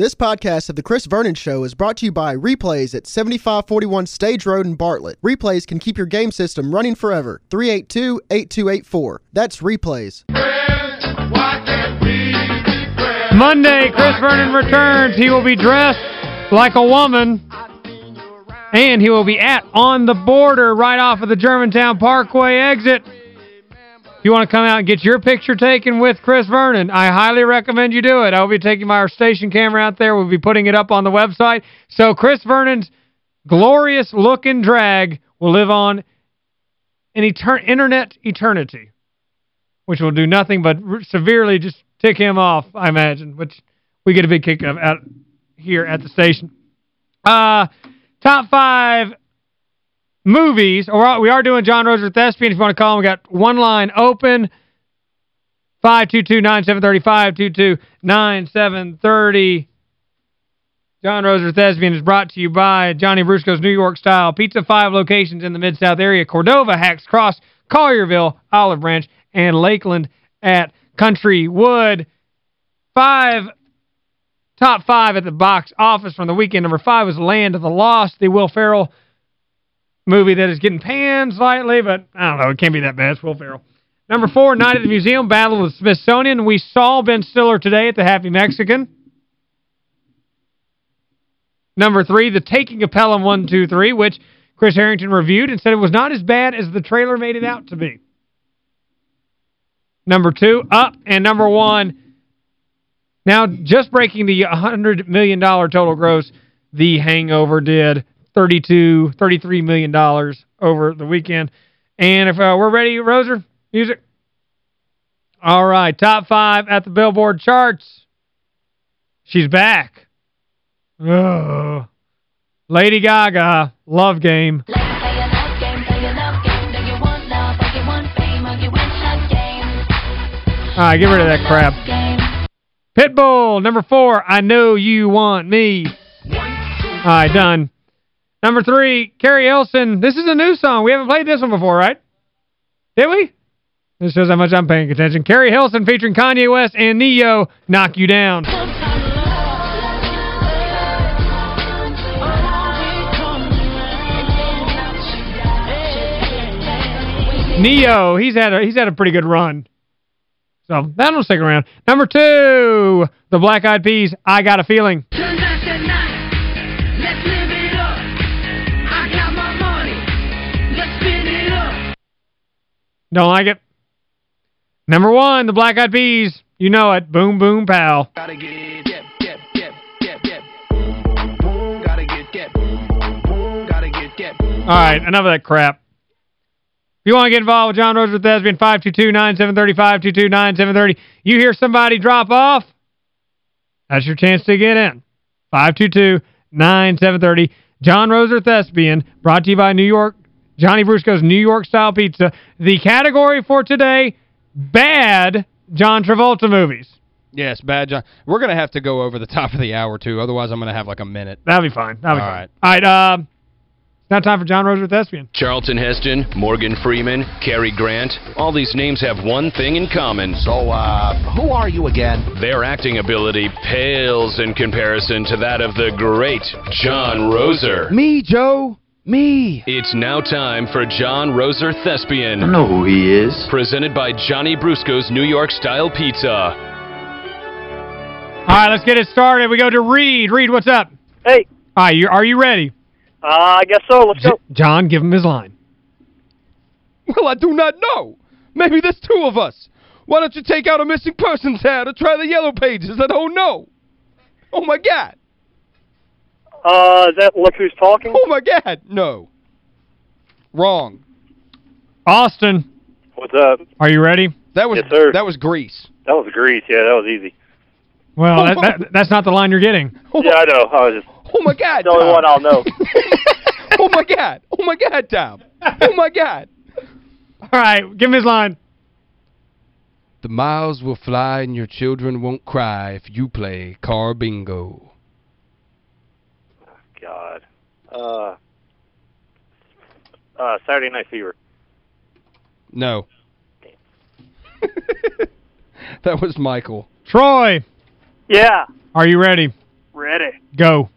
This podcast of The Chris Vernon Show is brought to you by Replays at 7541 Stage Road in Bartlett. Replays can keep your game system running forever. 382-8284. That's Replays. Monday, Chris Vernon returns. He will be dressed like a woman. And he will be at On the Border right off of the Germantown Parkway exit. You want to come out and get your picture taken with Chris Vernon, I highly recommend you do it. I will be taking my station camera out there. We'll be putting it up on the website. So Chris Vernon's glorious look and drag will live on in etern internet eternity, which will do nothing but severely just tick him off, I imagine, which we get a big kick of out here at the station. Uh, top five movies, or we are doing John Roser Thespian. If you want to call him, we got one line open. 522-9730, 522-9730. John Roser Thespian is brought to you by Johnny Brusco's New York Style Pizza. Five locations in the Mid-South area. Cordova, Hacks Cross, Collierville, Olive Branch, and Lakeland at Country Wood. Five top five at the box office from the weekend. Number five was Land of the Lost, the Will Ferrell movie that is getting panned slightly, but I don't know, it can't be that bad. It's Will Ferrell. Number four, Night at the Museum, Battle of the Smithsonian. We saw Ben Stiller today at the Happy Mexican. Number three, The Taking of Pelham 123, which Chris Harrington reviewed and said it was not as bad as the trailer made it out to be. Number two, Up, and number one, now just breaking the $100 million total gross, The Hangover did. 32 $33 million over the weekend. And if uh, we're ready, Roser, music. All right, top five at the Billboard charts. She's back. Oh. Lady Gaga, Love Game. All right, get rid of that crap. Pitbull, number four, I Know You Want Me. All right, done. Number three, Keri Hilson. This is a new song. We haven't played this one before, right? Did we? This shows how much I'm paying attention. Keri Hilson featuring Kanye West and Ne-Yo, Knock You Down. Ne-Yo, he's had a he's had a pretty good run. So, that'll stick around. Number two, the Black Eyed Peas, I Got a Feeling. Don't like it? Number one, the Black Eyed Peas. You know it. Boom, boom, pow. All right, enough of that crap. If you want to get involved with John Roser Thespian, 522-9730, 522-9730. You hear somebody drop off, that's your chance to get in. 522-9730. John Roser Thespian, brought to you by New York Johnny Brusco's New York Style Pizza. The category for today, bad John Travolta movies. Yes, bad John. We're going to have to go over the top of the hour, too. Otherwise, I'm going to have like a minute. That'll be fine. That'll be All fine. right. All right, uh, now time for John Roser Thespian. Charlton Heston, Morgan Freeman, Cary Grant, all these names have one thing in common. So, uh, who are you again? Their acting ability pales in comparison to that of the great John Roser. Me, Joe. Me. It's now time for John Roser Thespian. I know who he is. Presented by Johnny Brusco's New York Style Pizza. All right, let's get it started. We go to Reed. Reed, what's up? Hey. All right, you, are you ready? Uh, I guess so. Let's go. John, give him his line. Well, I do not know. Maybe there's two of us. Why don't you take out a missing persons hat or try the yellow pages? I don't know. Oh, my God. Uh, is that Look Who's Talking? Oh, my God. No. Wrong. Austin. What's up? Are you ready? That was Yes, sir. that was Grease. That was Grease. Yeah, that was easy. Well, that, that, that's not the line you're getting. Oh Yeah, I know. I was just Oh, my God, the only Tom. one I'll know. oh, my God. Oh, my God, Tom. Oh, my God. All right, give him his line. The miles will fly and your children won't cry if you play car bingo. God. Uh, uh, Saturday Night Fever. No. that was Michael. Troy, Yeah. are you ready? Ready. Go.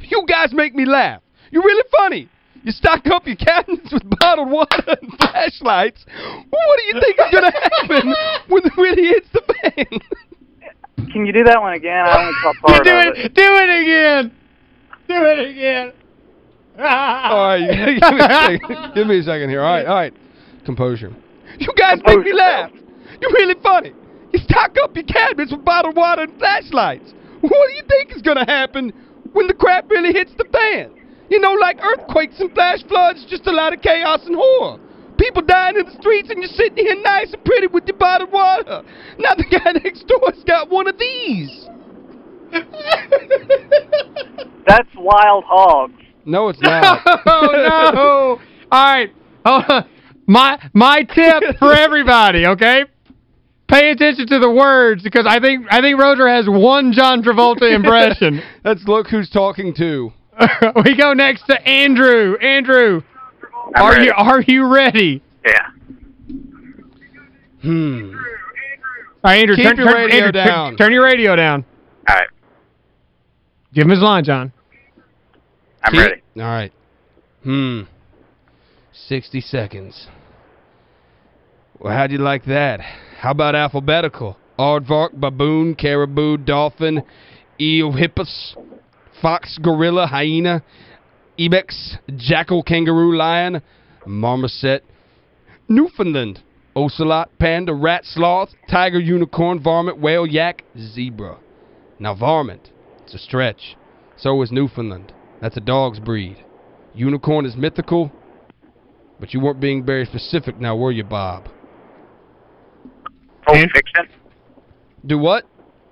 You guys make me laugh. You're really funny. You stock up your cabinets with bottled water and flashlights. What do you think is going to happen when the really hits the fan? Can you do that one again? I only caught You part do of it. it. Do it again. Do it again. All right, give me, a second. give me a second here. All right, all right. Composure. You guys make me laugh. You're really funny. You stock up your cabinets with bottled water and flashlights. What do you think is going to happen when the crap really hits the fan? You know, like earthquakes and flash floods, just a lot of chaos and horror. People dying in the streets and you're sitting here nice and pretty with your bottled water. Now the guy next door's got one of these. That's Wild Hogs. No, it's not. oh, no. All right. Hold. My, my tip for everybody, okay? Pay attention to the words because I think I think Roger has one John Travolta impression. Let's look who's talking to. we go next to Andrew. Andrew, I'm are ready. you are you ready? Yeah. Hmm. All right, Andrew, Keep turn, your turn, radio Andrew, turn- down. Turn, your radio down. All right. Give him his line, John. I'm Keep- ready. All right. Hmm. 60 seconds. Well, how'd you like that? How about alphabetical? Aardvark, baboon, caribou, dolphin, eel, eohippus, fox, gorilla, hyena, ibex, jackal, kangaroo, lion, marmoset, Newfoundland, ocelot, panda, rat, sloth, tiger, unicorn, varmint, whale, yak, zebra. Now, varmint, it's a stretch. So is Newfoundland. That's a dog's breed. Unicorn is mythical, but you weren't being very specific now, were you, Bob? Pulp Fiction. Do what?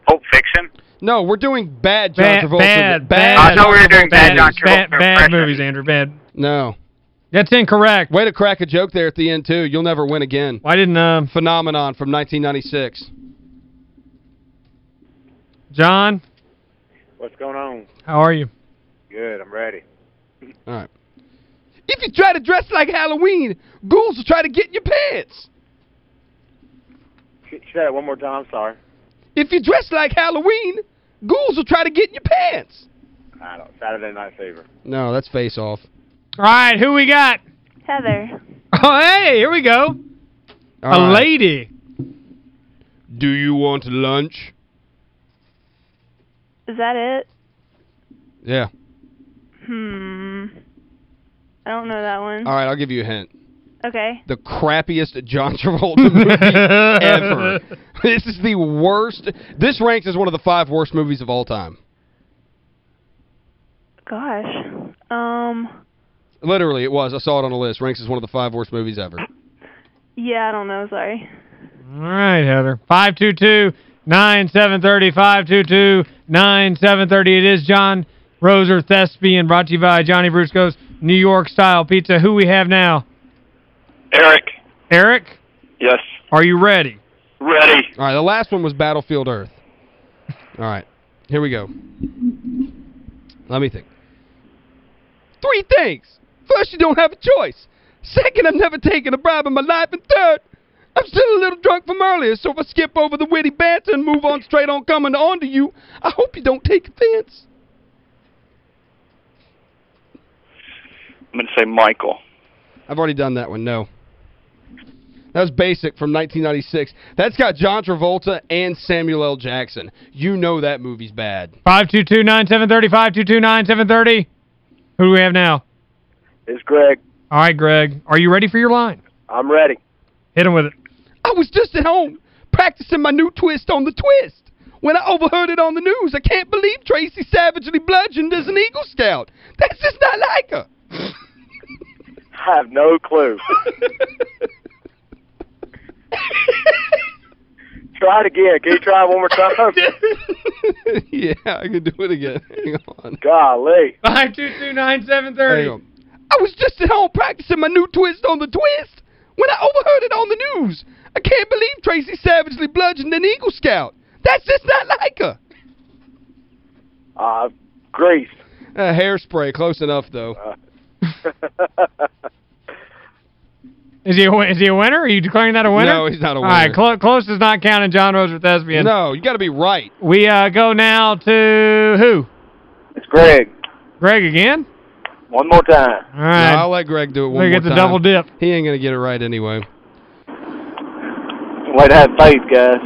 Pulp Fiction. No, we're doing bad John Bad, Travolta. bad, bad, I thought we were John doing Travolta bad John movies. Travolta. Bad, bad movies, Andrew. Bad. No. That's incorrect. Way to crack a joke there at the end, too. You'll never win again. Why didn't um Phenomenon from 1996. John? What's going on? How are you? Good. I'm ready. All right. If you try to dress like Halloween, ghouls will try to get in your pants. Say that one more time. I'm sorry. If you dress like Halloween, ghouls will try to get in your pants. I don't. Saturday Night Fever. No, that's face off. All right, who we got? Heather. Oh, hey, here we go. All a right. lady. Do you want lunch? Is that it? Yeah. Hmm. I don't know that one. All right, I'll give you a hint. Okay. The crappiest John Travolta movie ever. This is the worst. This ranks as one of the five worst movies of all time. Gosh. Um. Literally, it was. I saw it on the list. Ranks as one of the five worst movies ever. Yeah, I don't know. Sorry. All right, Heather. 522-9730, 522-9730. It is John Roser Thespian, brought to you by Johnny Brusco's New York Style Pizza. Who we have now? Eric. Eric, Yes. are you ready? Ready. All right, the last one was Battlefield Earth. All right, here we go. Let me think. Three things. First, you don't have a choice. Second, I've never taken a bribe in my life. And third, I'm still a little drunk from earlier, so if I skip over the witty banter and move on straight on coming on to you, I hope you don't take offense. I'm going to say Michael. I've already done that one, no. That was Basic from 1996. That's got John Travolta and Samuel L. Jackson. You know that movie's bad. 522-9730, 522-9730. Who do we have now? It's Greg. All right, Greg. Are you ready for your line? I'm ready. Hit him with it. I was just at home practicing my new twist on the twist. When I overheard it on the news, I can't believe Tracy savagely bludgeoned as an Eagle Scout. That's just not like her. I have no clue. try it again. Can you try it one more time? yeah, I can do it again. Hang on. Golly. 522-9730. I was just at home practicing my new twist on the twist when I overheard it on the news. I can't believe Tracy savagely bludgeoned an Eagle Scout. That's just not like her. Uh, Grease. Uh, hairspray, close enough, though. Is he a, is he a winner? Are you declaring that a winner? No, he's not a All right, winner. clo close does not count in John Roser Thespian. No, you got to be right. We uh, go now to who? It's Greg, Greg again? One more time. All right. No, I'll let Greg do it one Greg more gets a time. double dip. He ain't going to get it right anyway. Way to have faith, guys.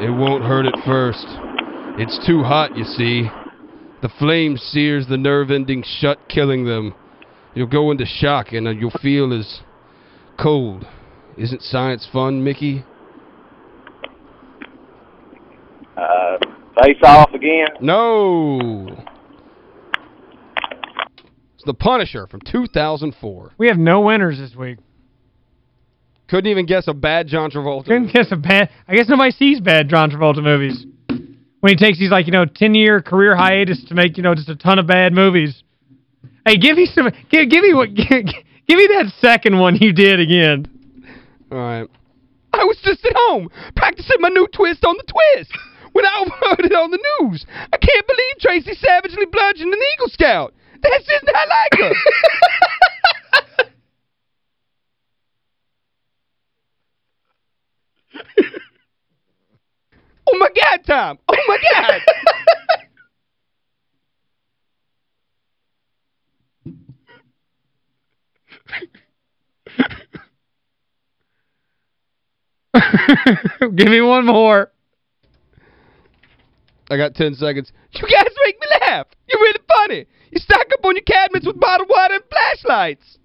It won't hurt at first. It's too hot, you see. The flame sears the nerve endings shut, killing them. You'll go into shock and uh, you'll feel as cold. Isn't science fun, Mickey? Uh, face off again. No! It's The Punisher from 2004. We have no winners this week. Couldn't even guess a bad John Travolta. Couldn't guess a bad... I guess nobody sees bad John Travolta movies. When he takes these, like, you know, 10-year career hiatus to make, you know, just a ton of bad movies. Hey, give me some... Give, give me what... Give, give me that second one you did again. All right. I was just at home practicing my new twist on the twist when I overheard it on the news. I can't believe Tracy savagely bludgeoned an Eagle Scout. That's just not like her. oh, my God, Tom. Oh, my God. give me one more. I got 10 seconds. You guys make me laugh. You're really funny. You stock up on your cabinets with bottled water and flashlights.